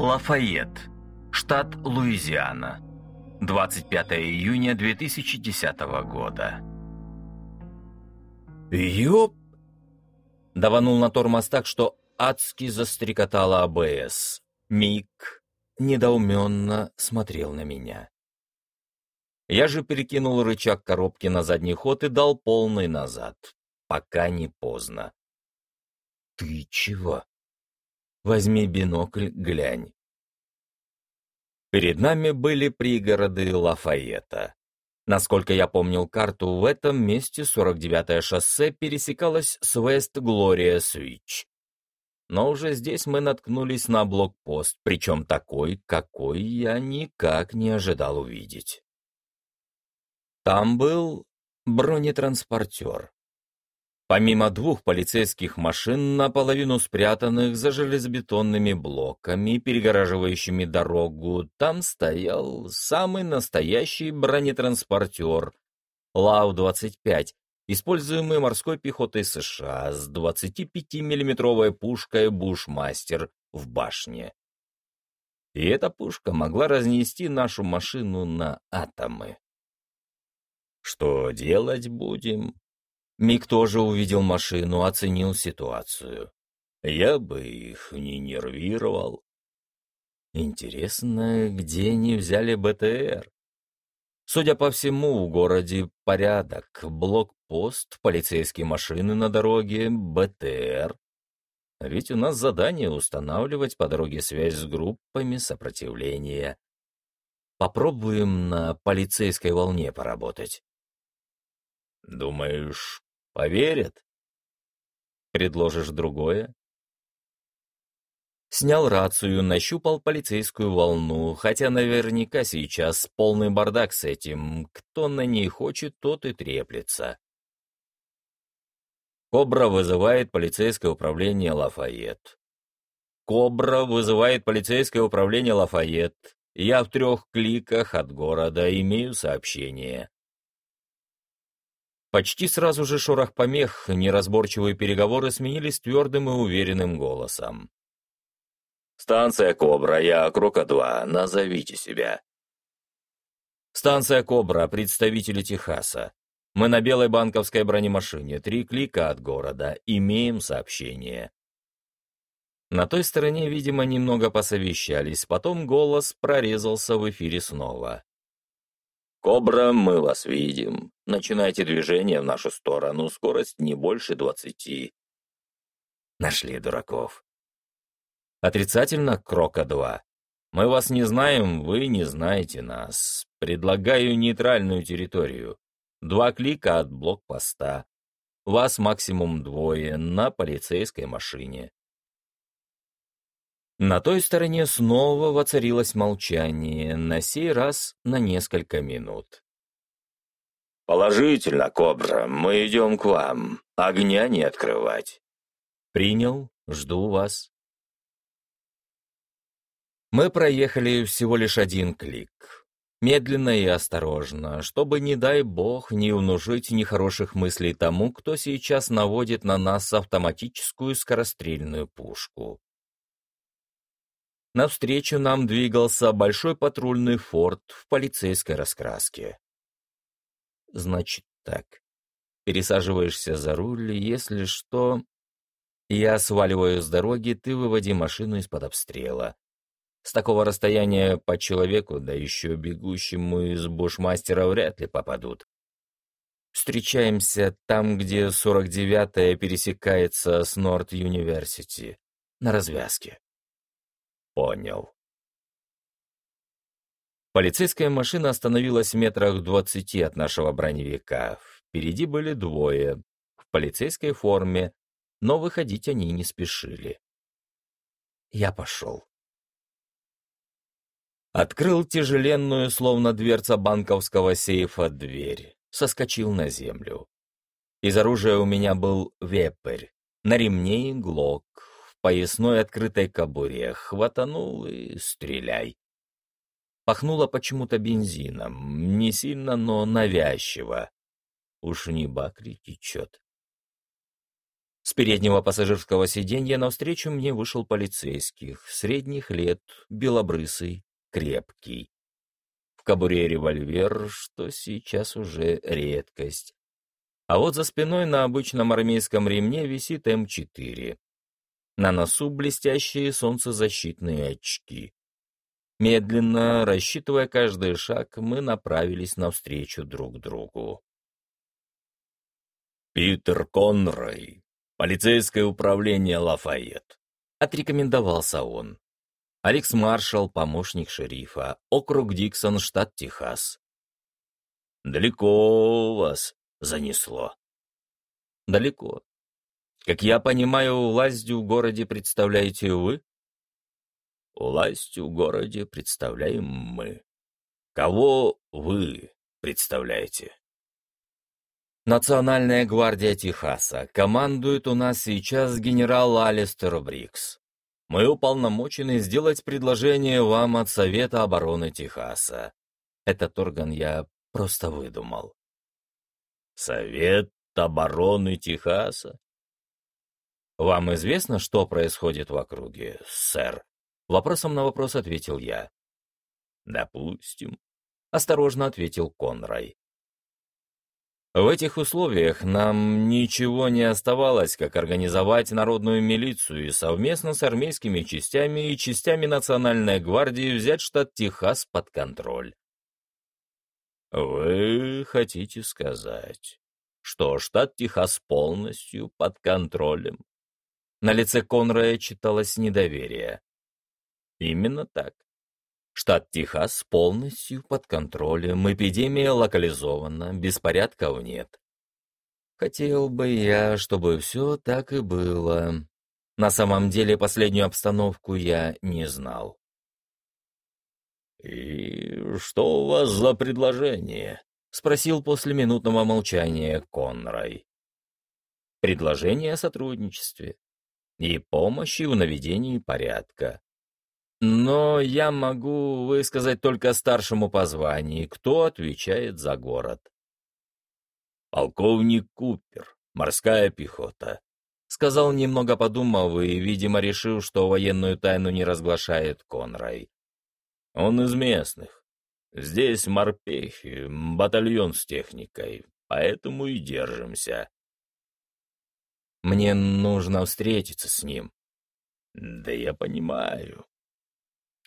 Лафайет, штат Луизиана. 25 июня 2010 года. «Ёп!» Даванул на тормоз так, что адски застрекотала АБС. Мик недоуменно смотрел на меня. Я же перекинул рычаг коробки на задний ход и дал полный назад, пока не поздно. «Ты чего?» «Возьми бинокль, глянь». Перед нами были пригороды Лафайета. Насколько я помнил карту, в этом месте 49-е шоссе пересекалось с Вест-Глория-Свич. Но уже здесь мы наткнулись на блокпост, причем такой, какой я никак не ожидал увидеть. Там был бронетранспортер. Помимо двух полицейских машин, наполовину спрятанных за железобетонными блоками, перегораживающими дорогу, там стоял самый настоящий бронетранспортер Лау-25, используемый морской пехотой США с 25 миллиметровой пушкой «Бушмастер» в башне. И эта пушка могла разнести нашу машину на атомы. Что делать будем? Мик тоже увидел машину, оценил ситуацию. Я бы их не нервировал. Интересно, где они взяли БТР? Судя по всему, в городе порядок, блокпост, полицейские машины на дороге, БТР. Ведь у нас задание устанавливать по дороге связь с группами сопротивления. Попробуем на полицейской волне поработать. Думаешь, Поверят? Предложишь другое? Снял рацию, нащупал полицейскую волну, хотя наверняка сейчас полный бардак с этим. Кто на ней хочет, тот и треплется. Кобра вызывает полицейское управление Лафайет. Кобра вызывает полицейское управление Лафайет. Я в трех кликах от города имею сообщение. Почти сразу же шорох помех, неразборчивые переговоры сменились твердым и уверенным голосом. «Станция Кобра, я Крока-2, назовите себя». «Станция Кобра, представители Техаса. Мы на белой банковской бронемашине, три клика от города, имеем сообщение». На той стороне, видимо, немного посовещались, потом голос прорезался в эфире снова. «Кобра, мы вас видим. Начинайте движение в нашу сторону. Скорость не больше двадцати». Нашли дураков. Отрицательно Крока-2. Мы вас не знаем, вы не знаете нас. Предлагаю нейтральную территорию. Два клика от блокпоста. Вас максимум двое на полицейской машине. На той стороне снова воцарилось молчание, на сей раз на несколько минут. «Положительно, Кобра, мы идем к вам. Огня не открывать». «Принял, жду вас». Мы проехали всего лишь один клик. Медленно и осторожно, чтобы, не дай бог, не внушить нехороших мыслей тому, кто сейчас наводит на нас автоматическую скорострельную пушку. Навстречу нам двигался большой патрульный форт в полицейской раскраске. Значит так. Пересаживаешься за руль, если что... Я сваливаю с дороги, ты выводи машину из-под обстрела. С такого расстояния по человеку, да еще бегущему из бушмастера, вряд ли попадут. Встречаемся там, где 49-я пересекается с Норт-Юниверсити, на развязке. Понял. Полицейская машина остановилась в метрах двадцати от нашего броневика. Впереди были двое, в полицейской форме, но выходить они не спешили. Я пошел. Открыл тяжеленную, словно дверца банковского сейфа, дверь. Соскочил на землю. Из оружия у меня был вепрь, на ремне глок, поясной открытой кобуре, хватанул и стреляй. Пахнуло почему-то бензином, не сильно, но навязчиво. Уж не бакри течет. С переднего пассажирского сиденья навстречу мне вышел полицейский, средних лет, белобрысый, крепкий. В кобуре револьвер, что сейчас уже редкость. А вот за спиной на обычном армейском ремне висит М4. На носу блестящие солнцезащитные очки. Медленно, рассчитывая каждый шаг, мы направились навстречу друг другу. «Питер Конрой, полицейское управление Лафайет», — отрекомендовался он. Алекс Маршалл, помощник шерифа, округ Диксон, штат Техас. «Далеко вас занесло?» «Далеко. Как я понимаю, власть в городе представляете вы?» «Власть в городе представляем мы. Кого вы представляете?» Национальная гвардия Техаса. Командует у нас сейчас генерал Алистер Брикс. Мы уполномочены сделать предложение вам от Совета обороны Техаса. Этот орган я просто выдумал. Совет обороны Техаса? Вам известно, что происходит в округе, сэр? Вопросом на вопрос ответил я. Допустим. Осторожно ответил Конрай. В этих условиях нам ничего не оставалось, как организовать народную милицию и совместно с армейскими частями и частями Национальной гвардии взять штат Техас под контроль. Вы хотите сказать, что штат Техас полностью под контролем? На лице Конрая читалось недоверие. Именно так. Штат Техас полностью под контролем, эпидемия локализована, беспорядков нет. Хотел бы я, чтобы все так и было. На самом деле последнюю обстановку я не знал. «И что у вас за предложение?» — спросил после минутного молчания Конрай. «Предложение о сотрудничестве и помощи в наведении порядка. Но я могу высказать только старшему по званию, кто отвечает за город. «Полковник Купер, морская пехота», — сказал немного подумав и, видимо, решил, что военную тайну не разглашает Конрай. «Он из местных. Здесь морпехи, батальон с техникой, поэтому и держимся». «Мне нужно встретиться с ним». «Да я понимаю.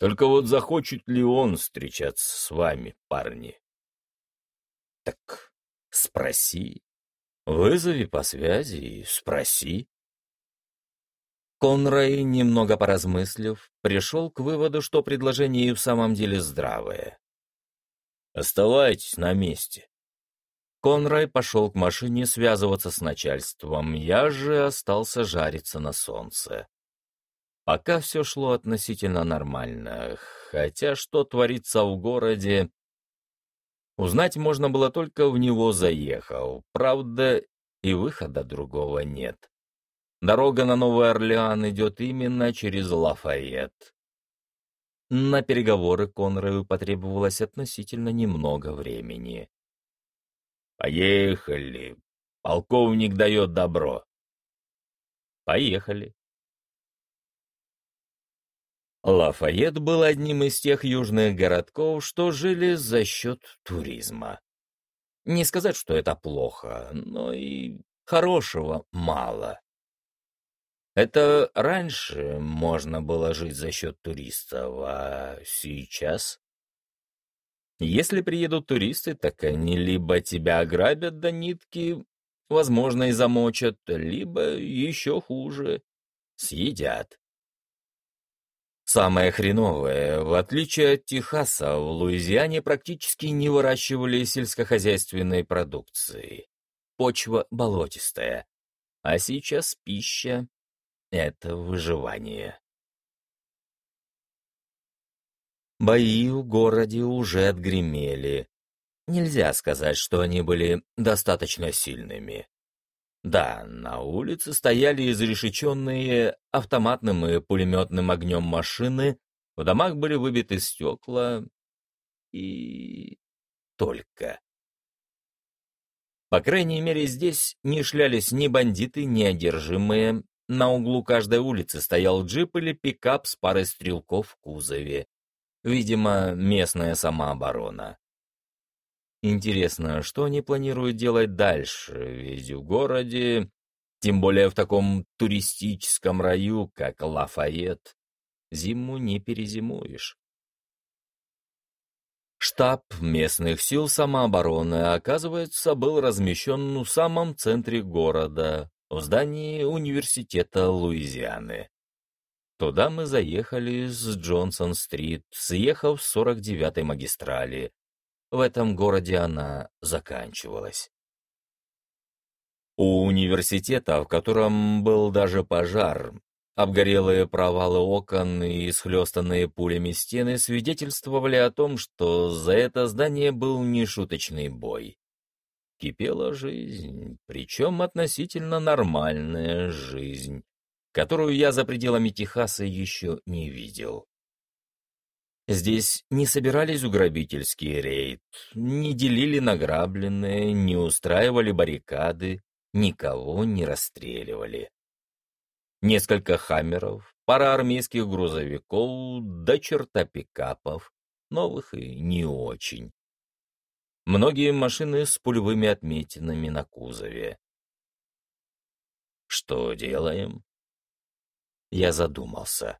Только вот захочет ли он встречаться с вами, парни? Так спроси. Вызови по связи и спроси. Конрай, немного поразмыслив, пришел к выводу, что предложение и в самом деле здравое. «Оставайтесь на месте». Конрай пошел к машине связываться с начальством, я же остался жариться на солнце. Пока все шло относительно нормально, хотя что творится в городе... Узнать можно было только в него заехал, правда, и выхода другого нет. Дорога на Новый Орлеан идет именно через Лафайет. На переговоры Конраю потребовалось относительно немного времени. «Поехали. Полковник дает добро». «Поехали», Лафайет был одним из тех южных городков, что жили за счет туризма. Не сказать, что это плохо, но и хорошего мало. Это раньше можно было жить за счет туристов, а сейчас? Если приедут туристы, так они либо тебя ограбят до нитки, возможно, и замочат, либо, еще хуже, съедят. Самое хреновое, в отличие от Техаса, в Луизиане практически не выращивали сельскохозяйственной продукции. Почва болотистая. А сейчас пища — это выживание. Бои в городе уже отгремели. Нельзя сказать, что они были достаточно сильными. Да, на улице стояли изрешеченные автоматным и пулеметным огнем машины, в домах были выбиты стекла и... только. По крайней мере, здесь не шлялись ни бандиты, ни одержимые. На углу каждой улицы стоял джип или пикап с парой стрелков в кузове. Видимо, местная самооборона. Интересно, что они планируют делать дальше, ведь в городе, тем более в таком туристическом раю, как Лафайет, зиму не перезимуешь. Штаб местных сил самообороны, оказывается, был размещен в самом центре города, в здании университета Луизианы. Туда мы заехали с Джонсон-стрит, съехав с 49-й магистрали. В этом городе она заканчивалась. У университета, в котором был даже пожар, Обгорелые провалы окон и исхлестанные пулями стены свидетельствовали о том, что за это здание был нешуточный бой. Кипела жизнь, причем относительно нормальная жизнь, которую я за пределами Техаса еще не видел. Здесь не собирались в грабительский рейд, не делили награбленное, не устраивали баррикады, никого не расстреливали несколько хаммеров, пара армейских грузовиков, до черта пикапов, новых и не очень. Многие машины с пулевыми отметинами на кузове. Что делаем? Я задумался.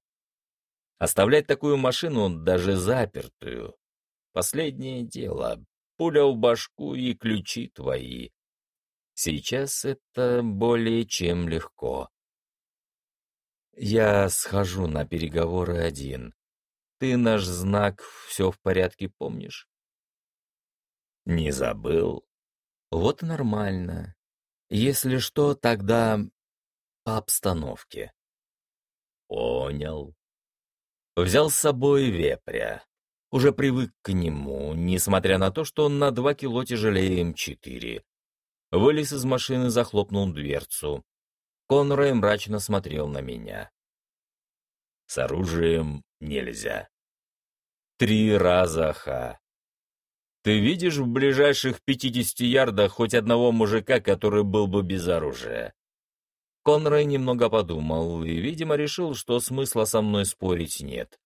Оставлять такую машину, даже запертую, последнее дело. Пуля в башку и ключи твои. Сейчас это более чем легко. Я схожу на переговоры один. Ты наш знак «все в порядке» помнишь? Не забыл. Вот нормально. Если что, тогда по обстановке. Понял. Взял с собой вепря. Уже привык к нему, несмотря на то, что он на два кило тяжелее М4. Вылез из машины, захлопнул дверцу. Конрой мрачно смотрел на меня. «С оружием нельзя». «Три раза, ха!» «Ты видишь в ближайших пятидесяти ярдах хоть одного мужика, который был бы без оружия?» Конрой немного подумал и, видимо, решил, что смысла со мной спорить нет.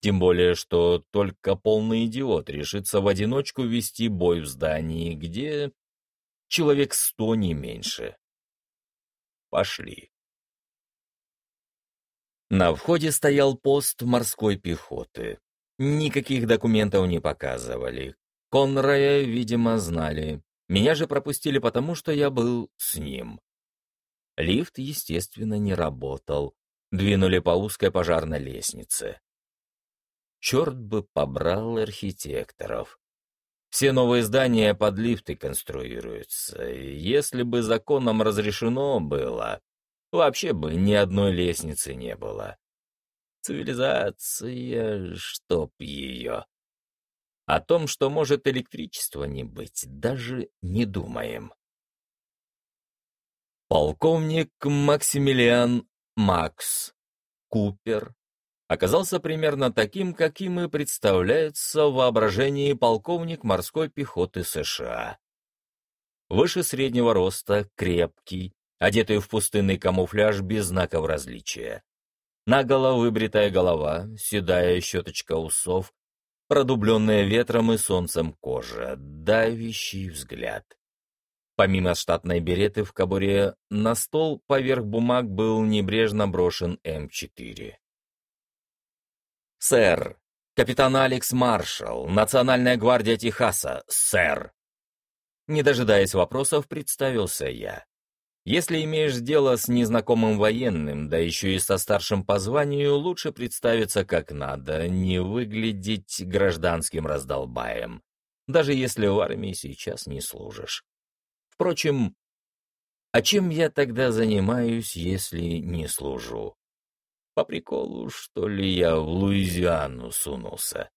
Тем более, что только полный идиот решится в одиночку вести бой в здании, где человек сто не меньше. Пошли. На входе стоял пост морской пехоты. Никаких документов не показывали. Конрая, видимо, знали. Меня же пропустили потому, что я был с ним. Лифт, естественно, не работал. Двинули по узкой пожарной лестнице. Черт бы побрал архитекторов. Все новые здания под лифты конструируются. Если бы законом разрешено было, вообще бы ни одной лестницы не было. Цивилизация, чтоб ее. О том, что может электричество не быть, даже не думаем. Полковник Максимилиан Макс Купер оказался примерно таким, каким и представляется в воображении полковник морской пехоты США. Выше среднего роста, крепкий, одетый в пустынный камуфляж без знаков различия. Наголо выбритая голова, седая щеточка усов, продубленная ветром и солнцем кожа, давящий взгляд. Помимо штатной береты в кобуре, на стол поверх бумаг был небрежно брошен М4. «Сэр! Капитан Алекс Маршалл, Национальная гвардия Техаса, сэр!» Не дожидаясь вопросов, представился я. Если имеешь дело с незнакомым военным, да еще и со старшим по званию, лучше представиться как надо, не выглядеть гражданским раздолбаем, даже если в армии сейчас не служишь. Впрочем, а чем я тогда занимаюсь, если не служу? По приколу, что ли, я в Луизиану сунулся?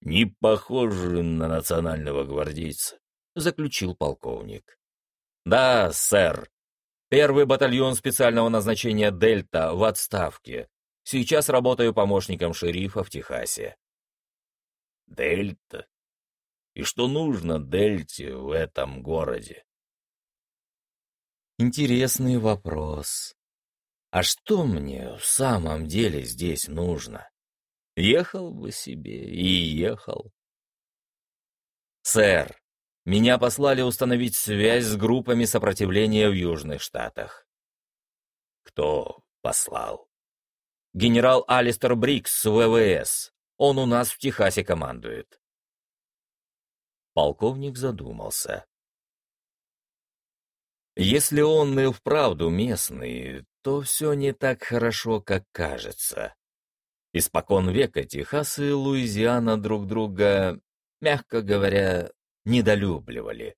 «Не похоже на национального гвардейца», — заключил полковник. «Да, сэр. Первый батальон специального назначения «Дельта» в отставке. Сейчас работаю помощником шерифа в Техасе». «Дельта? И что нужно Дельте в этом городе. Интересный вопрос. А что мне в самом деле здесь нужно? Ехал бы себе и ехал. Сэр, меня послали установить связь с группами сопротивления в Южных Штатах. Кто послал? Генерал Алистер Брикс, ВВС. Он у нас в Техасе командует. Полковник задумался. Если он и вправду местный, то все не так хорошо, как кажется. Испокон века Техас и Луизиана друг друга, мягко говоря, недолюбливали.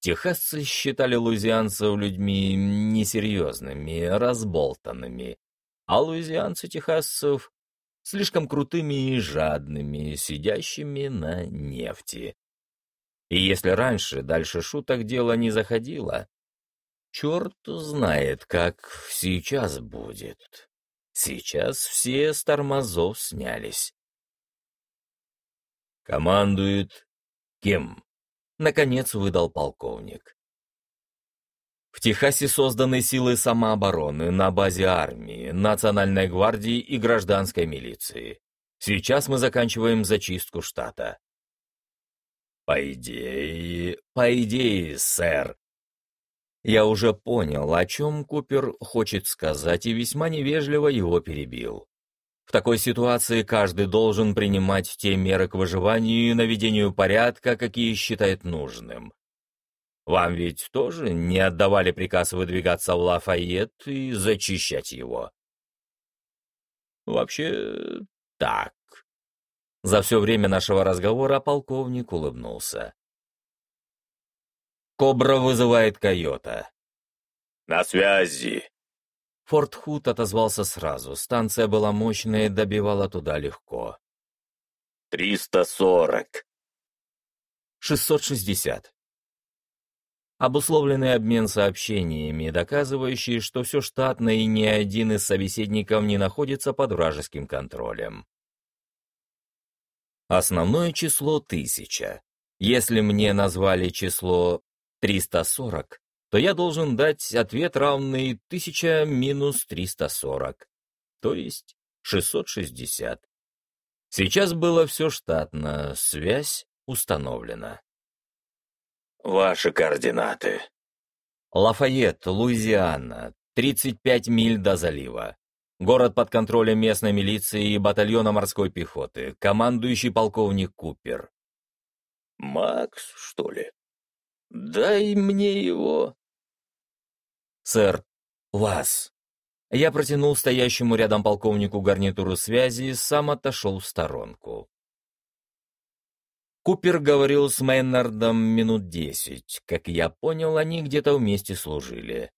Техасцы считали луизианцев людьми несерьезными, разболтанными, а луизианцы техасцев слишком крутыми и жадными, сидящими на нефти. И если раньше дальше шуток дело не заходило, черт знает, как сейчас будет. Сейчас все с тормозов снялись. Командует кем? Наконец выдал полковник. В Техасе созданы силы самообороны на базе армии, национальной гвардии и гражданской милиции. Сейчас мы заканчиваем зачистку штата. По идее... По идее, сэр. Я уже понял, о чем Купер хочет сказать, и весьма невежливо его перебил. В такой ситуации каждый должен принимать те меры к выживанию и наведению порядка, какие считает нужным. Вам ведь тоже не отдавали приказ выдвигаться в Лафайет и зачищать его? Вообще, так. За все время нашего разговора полковник улыбнулся. «Кобра вызывает койота». «На связи». Форт Худ отозвался сразу. Станция была мощная и добивала туда легко. «Триста сорок». «Шестьсот шестьдесят». Обусловленный обмен сообщениями, доказывающий, что все штатно и ни один из собеседников не находится под вражеским контролем. Основное число — тысяча. Если мне назвали число 340, то я должен дать ответ равный 1000 минус 340, то есть 660. Сейчас было все штатно, связь установлена. Ваши координаты. Лафайет, Луизиана, 35 миль до залива. Город под контролем местной милиции и батальона морской пехоты. Командующий полковник Купер. Макс, что ли? Дай мне его. Сэр, вас. Я протянул стоящему рядом полковнику гарнитуру связи и сам отошел в сторонку. Купер говорил с Мейнардом минут десять. Как я понял, они где-то вместе служили.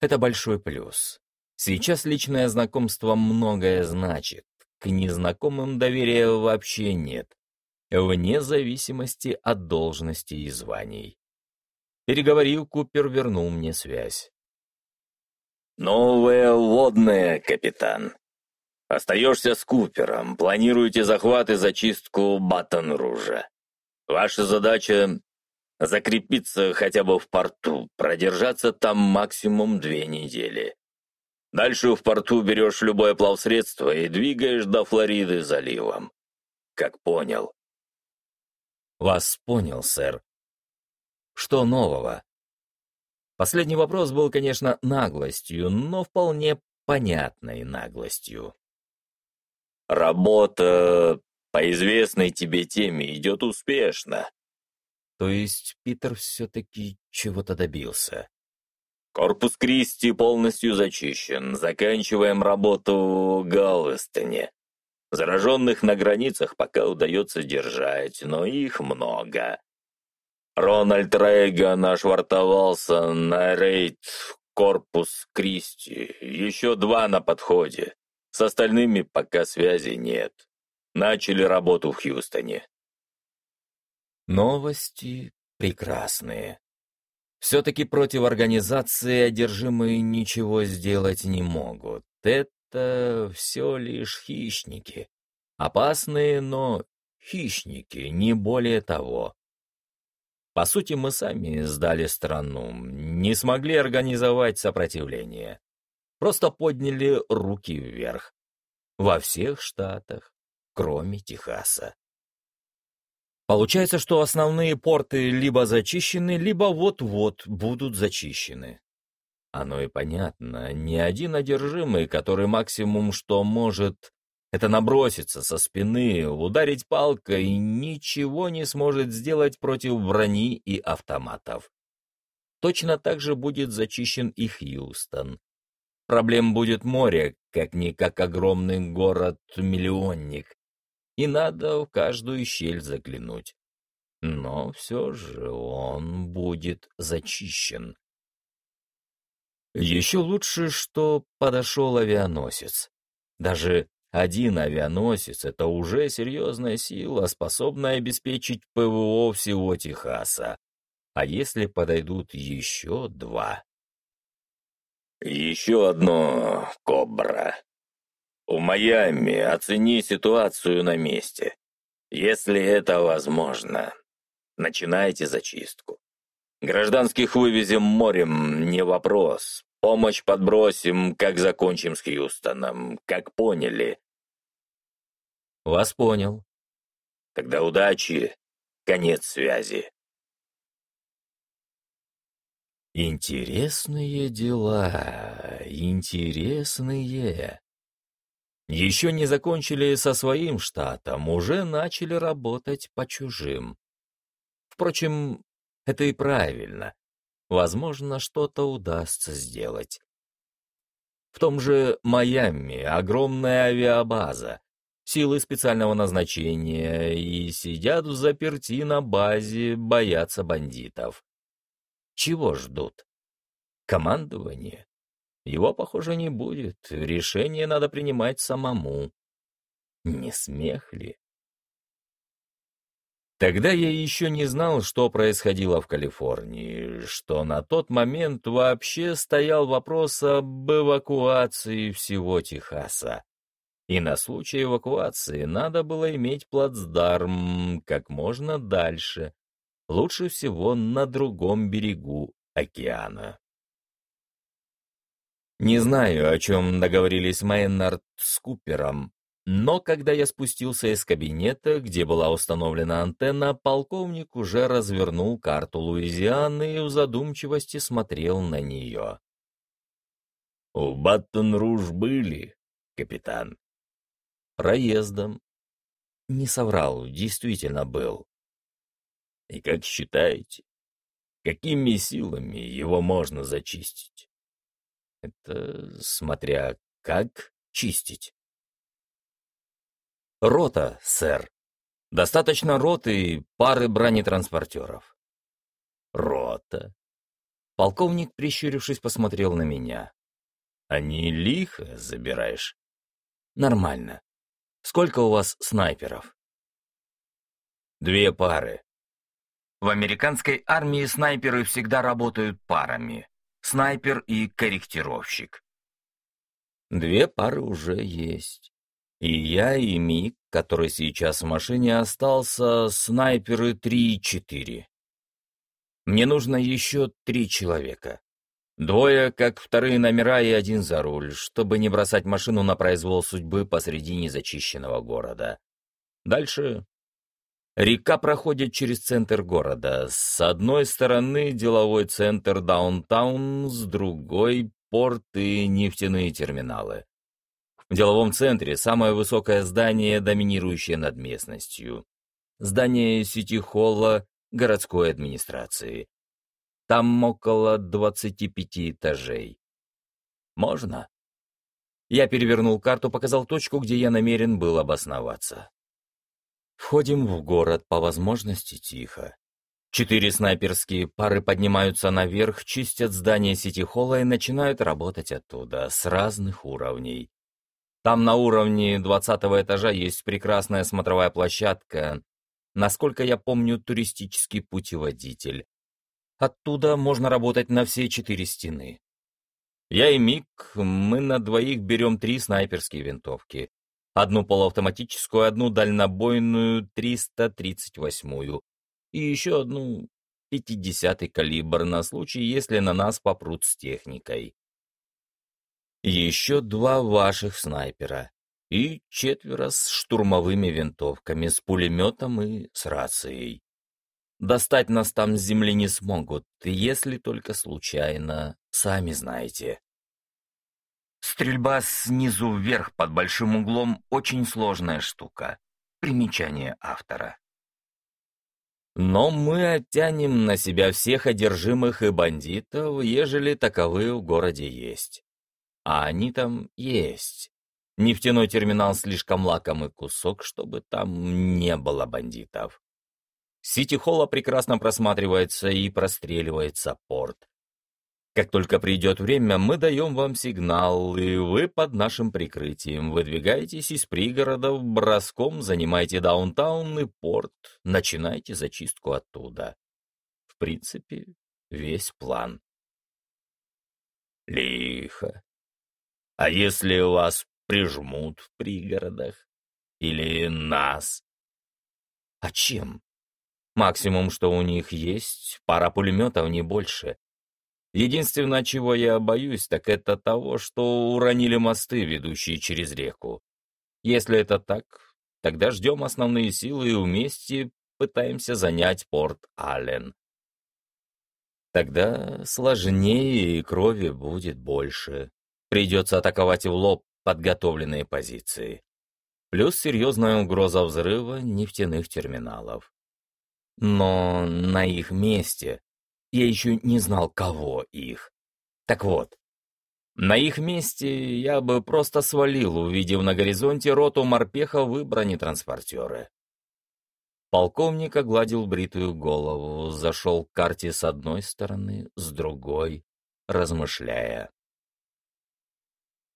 Это большой плюс. Сейчас личное знакомство многое значит. К незнакомым доверия вообще нет. Вне зависимости от должности и званий. Переговорив, Купер вернул мне связь. «Новое водное, капитан. Остаешься с Купером. Планируете захват и зачистку Баттон-Ружа. Ваша задача — закрепиться хотя бы в порту, продержаться там максимум две недели. Дальше в порту берешь любое плавсредство и двигаешь до Флориды заливом. Как понял. Вас понял, сэр. Что нового? Последний вопрос был, конечно, наглостью, но вполне понятной наглостью. Работа по известной тебе теме идет успешно. То есть Питер все-таки чего-то добился. Корпус Кристи полностью зачищен. Заканчиваем работу в Галвестоне. Зараженных на границах пока удается держать, но их много. Рональд Рейган ошвартовался на рейд Корпус Кристи. Еще два на подходе. С остальными пока связи нет. Начали работу в Хьюстоне. Новости прекрасные. Все-таки против организации одержимые ничего сделать не могут. Это все лишь хищники. Опасные, но хищники, не более того. По сути, мы сами сдали страну, не смогли организовать сопротивление. Просто подняли руки вверх. Во всех штатах, кроме Техаса. Получается, что основные порты либо зачищены, либо вот-вот будут зачищены. Оно и понятно, ни один одержимый, который максимум что может, это наброситься со спины, ударить палкой, ничего не сможет сделать против брони и автоматов. Точно так же будет зачищен и Хьюстон. Проблем будет море, как-никак огромный город-миллионник, и надо в каждую щель заглянуть. Но все же он будет зачищен. Еще лучше, что подошел авианосец. Даже один авианосец — это уже серьезная сила, способная обеспечить ПВО всего Техаса. А если подойдут еще два? Еще одно «Кобра». В Майами оцени ситуацию на месте. Если это возможно, начинайте зачистку. Гражданских вывезем морем, не вопрос. Помощь подбросим, как закончим с Хьюстоном, как поняли. Вас понял. Тогда удачи. Конец связи. Интересные дела, интересные. Еще не закончили со своим штатом, уже начали работать по чужим. Впрочем, это и правильно. Возможно, что-то удастся сделать. В том же Майами огромная авиабаза, силы специального назначения и сидят в заперти на базе, боятся бандитов. Чего ждут? Командование? Его, похоже, не будет. Решение надо принимать самому. Не смех ли? Тогда я еще не знал, что происходило в Калифорнии, что на тот момент вообще стоял вопрос об эвакуации всего Техаса. И на случай эвакуации надо было иметь плацдарм как можно дальше, лучше всего на другом берегу океана. Не знаю, о чем договорились Майнард с Купером, но когда я спустился из кабинета, где была установлена антенна, полковник уже развернул карту Луизианы и в задумчивости смотрел на нее. «У Баттон-Руж были, капитан?» «Проездом». Не соврал, действительно был. «И как считаете, какими силами его можно зачистить?» Это смотря как чистить. Рота, сэр. Достаточно роты и пары бронетранспортеров. Рота. Полковник, прищурившись, посмотрел на меня. А не лихо забираешь? Нормально. Сколько у вас снайперов? Две пары. В американской армии снайперы всегда работают парами снайпер и корректировщик. Две пары уже есть. И я, и Мик, который сейчас в машине остался, снайперы три и четыре. Мне нужно еще три человека. Двое, как вторые номера, и один за руль, чтобы не бросать машину на произвол судьбы посреди незачищенного города. Дальше Река проходит через центр города. С одной стороны деловой центр даунтаун, с другой — порт и нефтяные терминалы. В деловом центре самое высокое здание, доминирующее над местностью. Здание сити-холла городской администрации. Там около 25 этажей. Можно? Я перевернул карту, показал точку, где я намерен был обосноваться. Входим в город по возможности тихо. Четыре снайперские пары поднимаются наверх, чистят здание сити-холла и начинают работать оттуда, с разных уровней. Там на уровне двадцатого этажа есть прекрасная смотровая площадка, насколько я помню, туристический путеводитель. Оттуда можно работать на все четыре стены. Я и Мик, мы на двоих берем три снайперские винтовки. Одну полуавтоматическую, одну дальнобойную 338-ю и еще одну 50-й калибр на случай, если на нас попрут с техникой. Еще два ваших снайпера и четверо с штурмовыми винтовками, с пулеметом и с рацией. Достать нас там с земли не смогут, если только случайно, сами знаете. Стрельба снизу вверх под большим углом — очень сложная штука. Примечание автора. Но мы оттянем на себя всех одержимых и бандитов, ежели таковые в городе есть. А они там есть. Нефтяной терминал слишком лакомый кусок, чтобы там не было бандитов. Сити-холла прекрасно просматривается и простреливается порт. Как только придет время, мы даем вам сигнал, и вы под нашим прикрытием выдвигаетесь из пригородов, броском занимаете даунтаун и порт, начинайте зачистку оттуда. В принципе, весь план. Лихо. А если вас прижмут в пригородах? Или нас? А чем? Максимум, что у них есть, пара пулеметов, не больше. Единственное, чего я боюсь, так это того, что уронили мосты, ведущие через реку. Если это так, тогда ждем основные силы и вместе пытаемся занять порт Аллен. Тогда сложнее и крови будет больше. Придется атаковать в лоб подготовленные позиции. Плюс серьезная угроза взрыва нефтяных терминалов. Но на их месте я еще не знал, кого их. Так вот, на их месте я бы просто свалил, увидев на горизонте роту морпехов и бронетранспортеры. Полковник огладил бритую голову, зашел к карте с одной стороны, с другой, размышляя.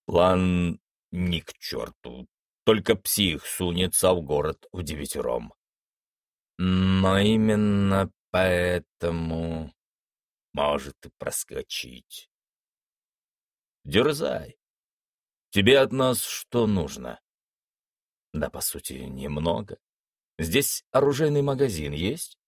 План ни к черту, только псих сунется в город в девятером. Но именно поэтому может и проскочить. Дерзай. Тебе от нас что нужно? Да, по сути, немного. Здесь оружейный магазин есть?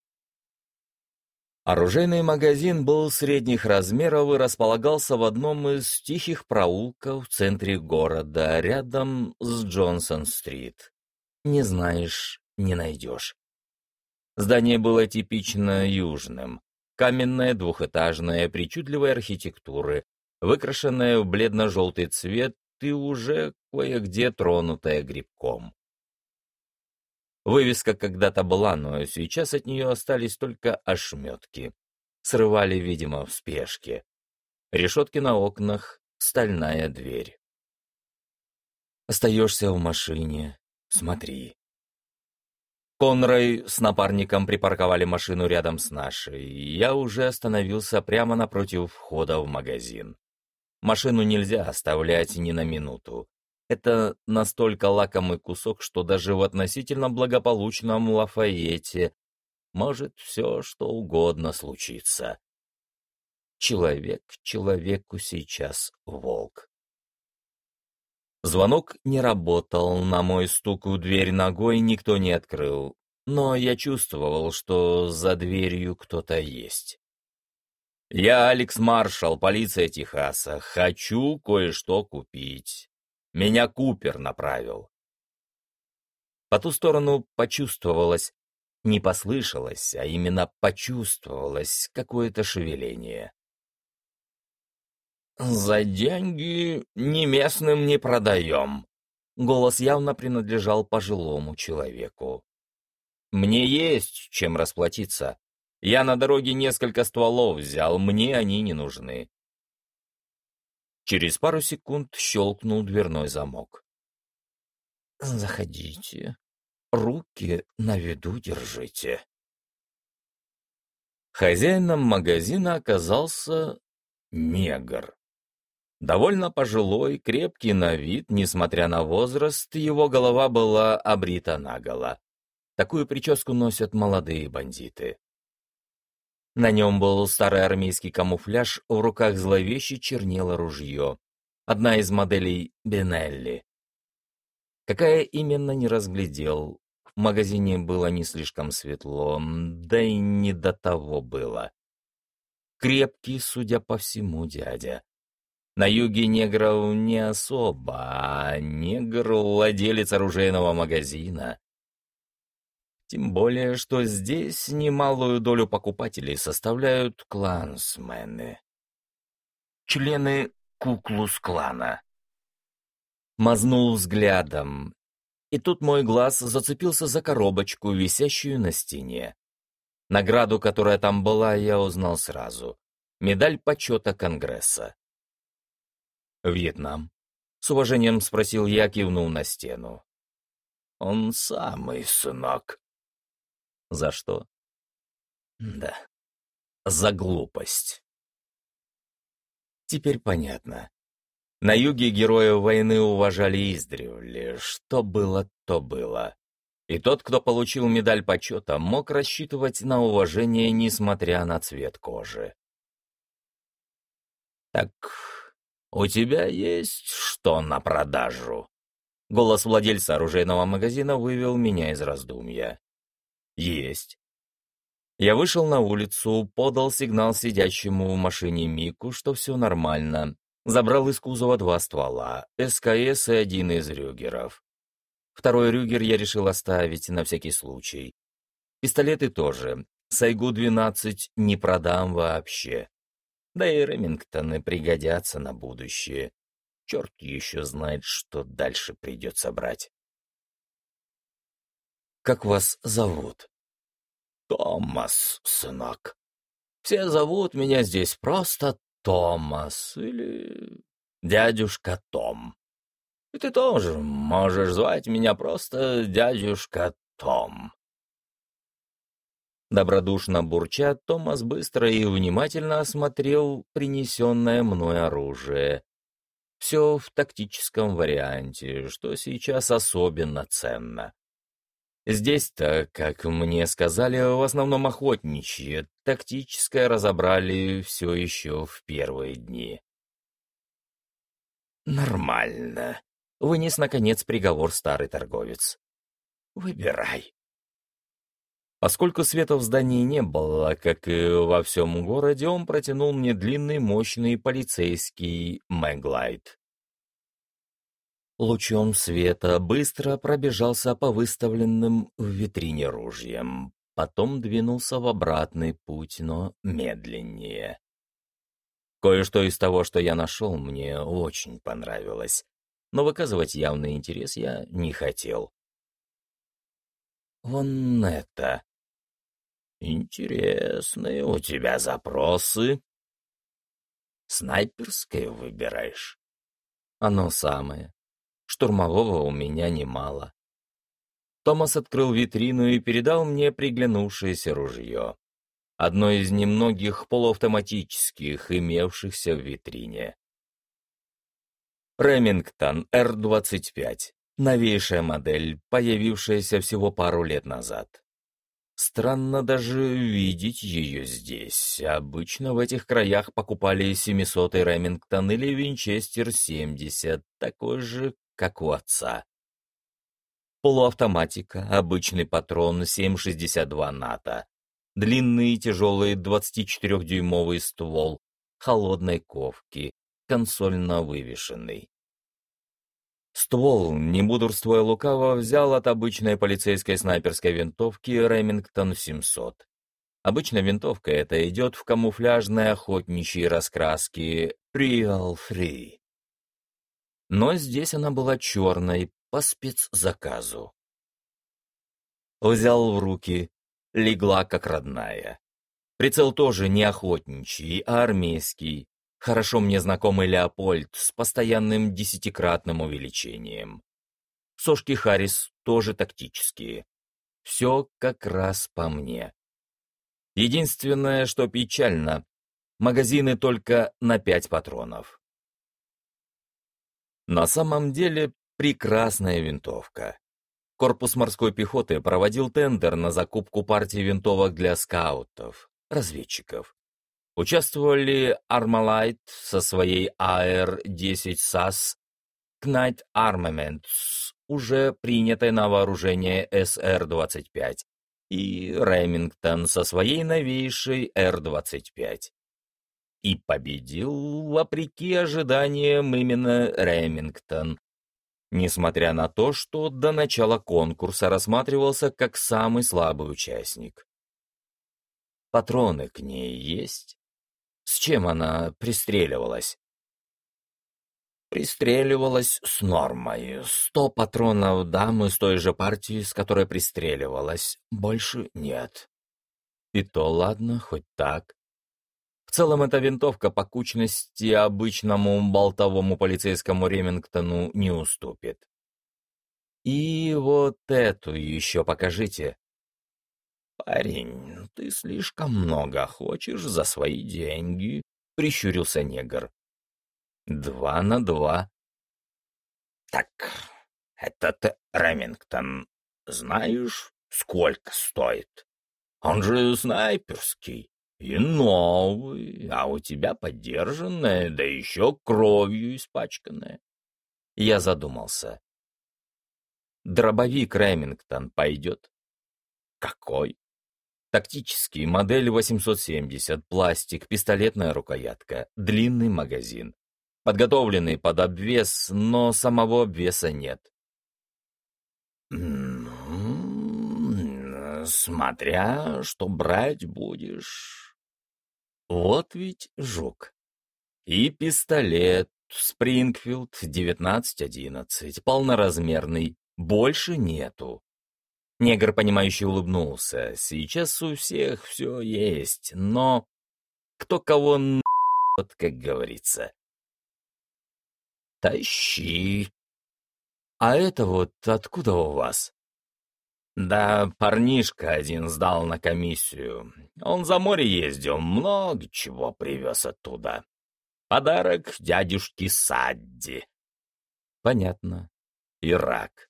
Оружейный магазин был средних размеров и располагался в одном из тихих проулков в центре города, рядом с Джонсон-стрит. Не знаешь, не найдешь. Здание было типично южным, каменная двухэтажная причудливой архитектуры, выкрашенная в бледно-желтый цвет и уже кое-где тронутая грибком. Вывеска когда-то была, но сейчас от нее остались только ошметки. Срывали, видимо, в спешке. Решетки на окнах, стальная дверь. Остаешься в машине, смотри. Конрой с напарником припарковали машину рядом с нашей. Я уже остановился прямо напротив входа в магазин. Машину нельзя оставлять ни на минуту. Это настолько лакомый кусок, что даже в относительно благополучном Лафайете может все, что угодно случиться. Человек человеку сейчас волк. Звонок не работал, на мой стук в дверь ногой никто не открыл, но я чувствовал, что за дверью кто-то есть. «Я Алекс Маршал, полиция Техаса. Хочу кое-что купить. Меня Купер направил». По ту сторону почувствовалось, не послышалось, а именно почувствовалось какое-то шевеление. «За деньги ни местным не продаем». Голос явно принадлежал пожилому человеку. «Мне есть чем расплатиться. Я на дороге несколько стволов взял, мне они не нужны». Через пару секунд щелкнул дверной замок. «Заходите. Руки на виду держите». Хозяином магазина оказался негр. Довольно пожилой, крепкий на вид, несмотря на возраст, его голова была обрита наголо. Такую прическу носят молодые бандиты. На нем был старый армейский камуфляж, в руках зловеще чернело ружье. Одна из моделей Бенелли. Какая именно не разглядел. В магазине было не слишком светло, да и не до того было. Крепкий, судя по всему, дядя. На юге негров не особо, а негр — владелец оружейного магазина. Тем более, что здесь немалую долю покупателей составляют клансмены. Члены Куклус-клана. Мазнул взглядом, и тут мой глаз зацепился за коробочку, висящую на стене. Награду, которая там была, я узнал сразу. Медаль почета Конгресса. «Вьетнам?» — с уважением спросил я, кивнул на стену. «Он самый, сынок», за что? Да, за глупость. Теперь понятно. На юге героев войны уважали издревле. Что было, то было. И тот, кто получил медаль почета, мог рассчитывать на уважение, несмотря на цвет кожи. «Так у тебя есть что на продажу?» Голос владельца оружейного магазина вывел меня из раздумья. «Есть». Я вышел на улицу, подал сигнал сидящему в машине Мику, что все нормально. Забрал из кузова два ствола, СКС и один из рюгеров. Второй рюгер я решил оставить на всякий случай. Пистолеты тоже. Сайгу-12 не продам вообще. Да и Ремингтоны пригодятся на будущее. Черт еще знает, что дальше придется брать. «Как вас зовут?» «Томас, сынок. Все зовут меня здесь просто Томас или дядюшка Том. И ты тоже можешь звать меня просто дядюшка Том». Добродушно бурча, Томас быстро и внимательно осмотрел принесенное мной оружие. Все в тактическом варианте, что сейчас особенно ценно. Здесь-то, как мне сказали, в основном охотничьи, тактическое разобрали все еще в первые дни. «Нормально», — вынес, наконец, приговор старый торговец. «Выбирай». Поскольку света в здании не было, как и во всем городе, он протянул мне длинный, мощный полицейский Мэглайт лучом света быстро пробежался по выставленным в витрине ружьям, потом двинулся в обратный путь, но медленнее. Кое-что из того, что я нашел, мне очень понравилось, но выказывать явный интерес я не хотел. Вон это. Интересные у тебя запросы. Снайперское выбираешь? Оно самое. Штурмового у меня немало. Томас открыл витрину и передал мне приглянувшееся ружье. Одно из немногих полуавтоматических, имевшихся в витрине. Ремингтон R-25. Новейшая модель, появившаяся всего пару лет назад. Странно даже видеть ее здесь. Обычно в этих краях покупали 700-й Ремингтон или Винчестер 70, такой же, как у отца. Полуавтоматика, обычный патрон 7,62 НАТО, длинный тяжелый 24-дюймовый ствол, холодной ковки, консольно вывешенный. Ствол, не мудрствуя лукаво, взял от обычной полицейской снайперской винтовки Ремингтон 700. Обычно винтовка эта идет в камуфляжной охотничьей раскраске Real Free но здесь она была черной, по спецзаказу. Взял в руки, легла как родная. Прицел тоже не охотничий, а армейский. Хорошо мне знакомый Леопольд с постоянным десятикратным увеличением. Сошки Харрис тоже тактические. Все как раз по мне. Единственное, что печально, магазины только на пять патронов. На самом деле прекрасная винтовка. Корпус морской пехоты проводил тендер на закупку партии винтовок для скаутов, разведчиков. Участвовали Armalite со своей AR-10 SAS, Knight Armaments, уже принятой на вооружение СР-25, и Ремингтон со своей новейшей Р-25. И победил, вопреки ожиданиям, именно Ремингтон, несмотря на то, что до начала конкурса рассматривался как самый слабый участник. Патроны к ней есть? С чем она пристреливалась? Пристреливалась с нормой. Сто патронов дамы с той же партии, с которой пристреливалась. Больше нет. И то ладно, хоть так. В целом эта винтовка по кучности обычному болтовому полицейскому Ремингтону не уступит. И вот эту еще покажите. «Парень, ты слишком много хочешь за свои деньги», — прищурился негр. «Два на два». «Так, этот Ремингтон, знаешь, сколько стоит? Он же снайперский и новый, а у тебя подержанная, да еще кровью испачканная». Я задумался. «Дробовик Ремингтон пойдет?» «Какой?» Тактический, модель 870, пластик, пистолетная рукоятка, длинный магазин. Подготовленный под обвес, но самого обвеса нет. «Смотря, что брать будешь». Вот ведь жук. И пистолет Спрингфилд 1911, полноразмерный, больше нету. Негр, понимающий, улыбнулся. Сейчас у всех все есть, но кто кого вот как говорится. Тащи. А это вот откуда у вас? Да, парнишка один сдал на комиссию. Он за море ездил, много чего привез оттуда. Подарок дядюшке Садди. Понятно. Ирак.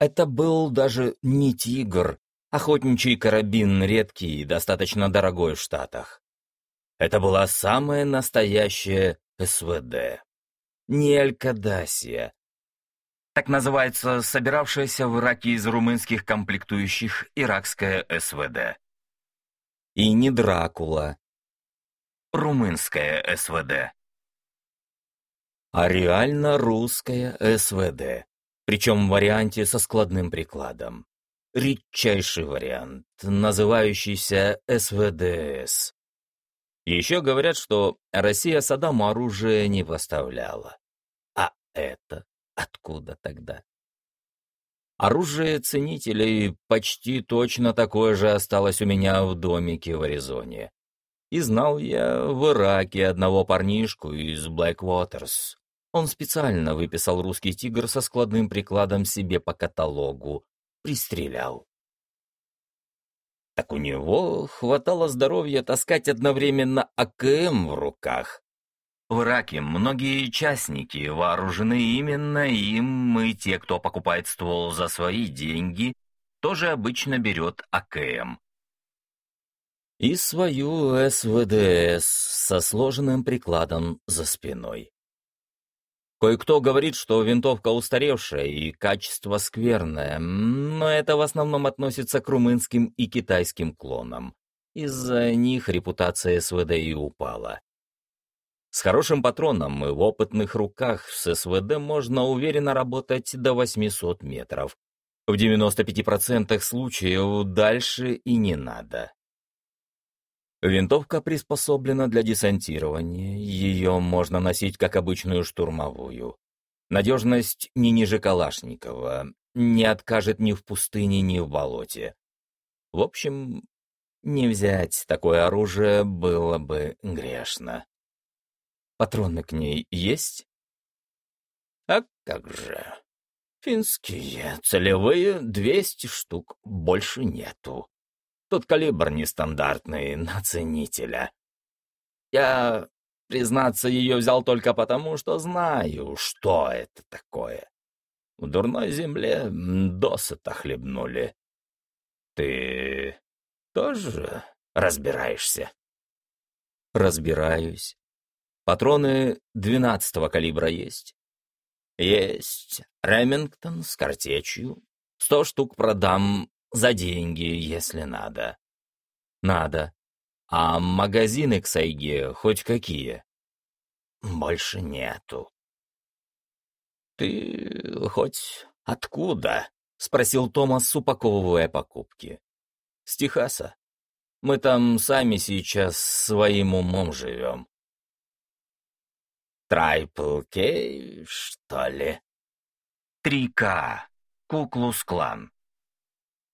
Это был даже не «Тигр», охотничий карабин редкий и достаточно дорогой в Штатах. Это была самая настоящая СВД. Не Алькадасия. Так называется собиравшаяся в Ираке из румынских комплектующих иракская СВД. И не Дракула. Румынская СВД. А реально русская СВД причем в варианте со складным прикладом. Редчайший вариант, называющийся СВДС. Еще говорят, что Россия Саддаму оружие не поставляла. А это откуда тогда? Оружие ценителей почти точно такое же осталось у меня в домике в Аризоне. И знал я в Ираке одного парнишку из Блэквотерс, он специально выписал русский тигр со складным прикладом себе по каталогу. Пристрелял. Так у него хватало здоровья таскать одновременно АКМ в руках. В Ираке многие частники вооружены именно им, и те, кто покупает ствол за свои деньги, тоже обычно берет АКМ. И свою СВДС со сложенным прикладом за спиной. Кое-кто говорит, что винтовка устаревшая и качество скверное, но это в основном относится к румынским и китайским клонам. Из-за них репутация СВД и упала. С хорошим патроном и в опытных руках с СВД можно уверенно работать до 800 метров. В 95% случаев дальше и не надо. Винтовка приспособлена для десантирования, ее можно носить как обычную штурмовую. Надежность не ниже Калашникова, не откажет ни в пустыне, ни в болоте. В общем, не взять такое оружие было бы грешно. Патроны к ней есть? А как же. Финские, целевые, 200 штук, больше нету. Тут калибр нестандартный, на ценителя. Я, признаться, ее взял только потому, что знаю, что это такое. В дурной земле досыта хлебнули. Ты тоже разбираешься? Разбираюсь. Патроны двенадцатого калибра есть. Есть Ремингтон с картечью. Сто штук продам за деньги, если надо. Надо. А магазины к Сайге хоть какие? Больше нету. Ты хоть откуда? Спросил Томас, упаковывая покупки. С Техаса. Мы там сами сейчас своим умом живем. Трайпл Кей, что ли? Три К. Куклус-клан.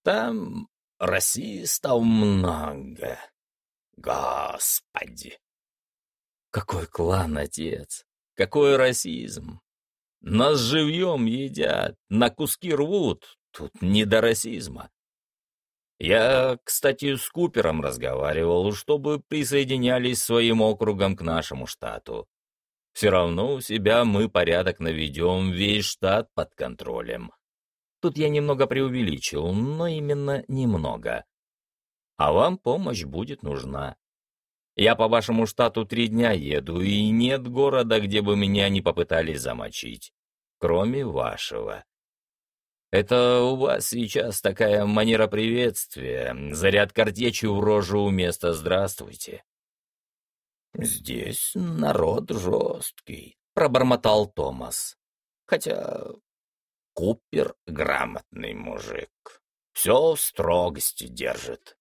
Там расистов много. Господи! Какой клан, отец! Какой расизм! Нас живьем едят, на куски рвут. Тут не до расизма. Я, кстати, с Купером разговаривал, чтобы присоединялись своим округом к нашему штату. Все равно у себя мы порядок наведем, весь штат под контролем. Тут я немного преувеличил, но именно немного. А вам помощь будет нужна. Я по вашему штату три дня еду, и нет города, где бы меня не попытались замочить, кроме вашего. Это у вас сейчас такая манера приветствия, заряд картечи в рожу вместо «здравствуйте». «Здесь народ жесткий», — пробормотал Томас. «Хотя Купер — грамотный мужик, все в строгости держит».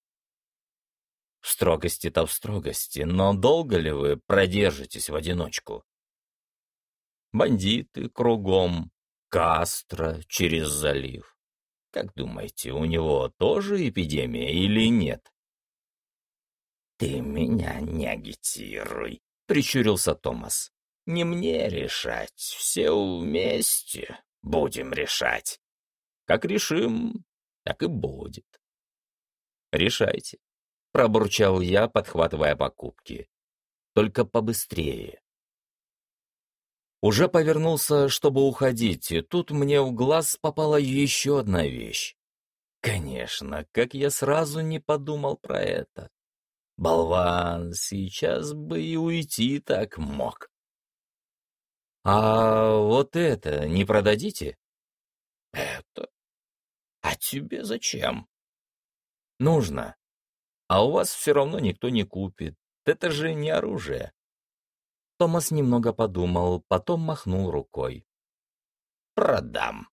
В строгости-то в строгости, но долго ли вы продержитесь в одиночку? Бандиты кругом, Кастро через залив. Как думаете, у него тоже эпидемия или нет? «Ты меня не агитируй», — прищурился Томас. «Не мне решать, все вместе будем решать. Как решим, так и будет». «Решайте», — пробурчал я, подхватывая покупки. «Только побыстрее». Уже повернулся, чтобы уходить, и тут мне в глаз попала еще одна вещь. Конечно, как я сразу не подумал про это. Болван, сейчас бы и уйти так мог. А вот это не продадите? Это? А тебе зачем? Нужно. А у вас все равно никто не купит. Это же не оружие. Томас немного подумал, потом махнул рукой. «Продам».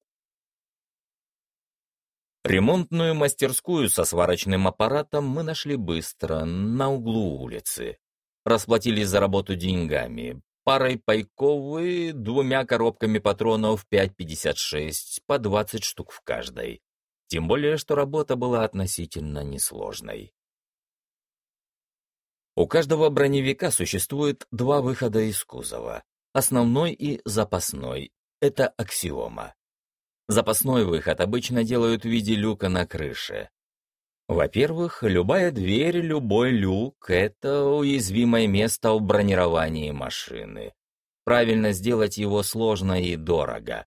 Ремонтную мастерскую со сварочным аппаратом мы нашли быстро, на углу улицы. Расплатились за работу деньгами, парой пайков и двумя коробками патронов 5,56, по 20 штук в каждой. Тем более, что работа была относительно несложной. У каждого броневика существует два выхода из кузова. Основной и запасной. Это аксиома. Запасной выход обычно делают в виде люка на крыше. Во-первых, любая дверь, любой люк — это уязвимое место в бронировании машины. Правильно сделать его сложно и дорого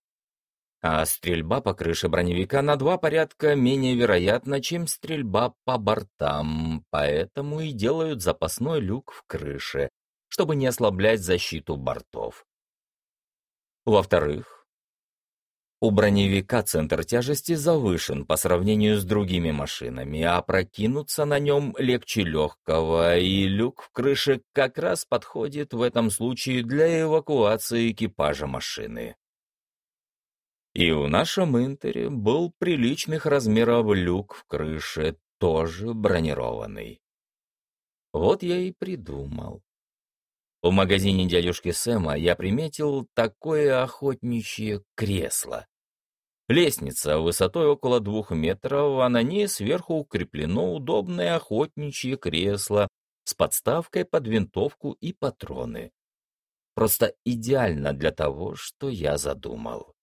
а стрельба по крыше броневика на два порядка менее вероятна, чем стрельба по бортам, поэтому и делают запасной люк в крыше, чтобы не ослаблять защиту бортов. Во-вторых, у броневика центр тяжести завышен по сравнению с другими машинами, а прокинуться на нем легче легкого, и люк в крыше как раз подходит в этом случае для эвакуации экипажа машины. И в нашем Интере был приличных размеров люк в крыше, тоже бронированный. Вот я и придумал. В магазине дядюшки Сэма я приметил такое охотничье кресло. Лестница высотой около двух метров, а на ней сверху укреплено удобное охотничье кресло с подставкой под винтовку и патроны. Просто идеально для того, что я задумал.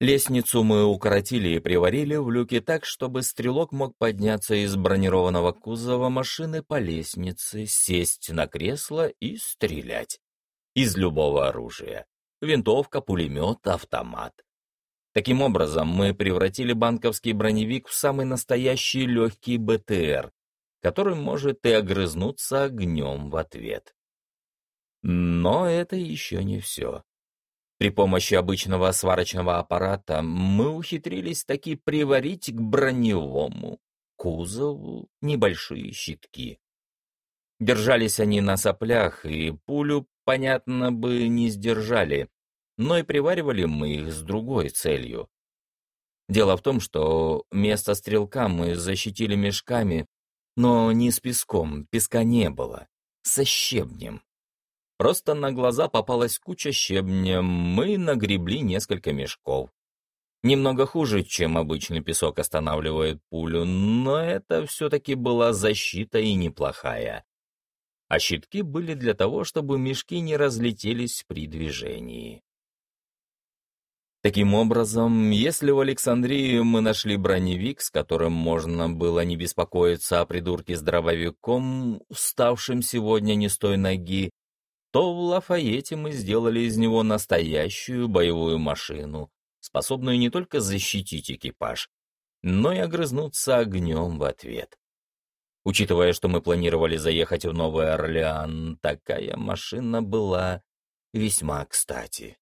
Лестницу мы укоротили и приварили в люке так, чтобы стрелок мог подняться из бронированного кузова машины по лестнице, сесть на кресло и стрелять. Из любого оружия. Винтовка, пулемет, автомат. Таким образом, мы превратили банковский броневик в самый настоящий легкий БТР, который может и огрызнуться огнем в ответ. Но это еще не все. При помощи обычного сварочного аппарата мы ухитрились таки приварить к броневому кузову небольшие щитки. Держались они на соплях, и пулю, понятно бы, не сдержали, но и приваривали мы их с другой целью. Дело в том, что место стрелка мы защитили мешками, но не с песком, песка не было, со щебнем. Просто на глаза попалась куча щебня, мы нагребли несколько мешков. Немного хуже, чем обычный песок останавливает пулю, но это все-таки была защита и неплохая. А щитки были для того, чтобы мешки не разлетелись при движении. Таким образом, если в Александрии мы нашли броневик, с которым можно было не беспокоиться о придурке с дробовиком, уставшим сегодня не с той ноги, то в Лафайете мы сделали из него настоящую боевую машину, способную не только защитить экипаж, но и огрызнуться огнем в ответ. Учитывая, что мы планировали заехать в Новый Орлеан, такая машина была весьма кстати.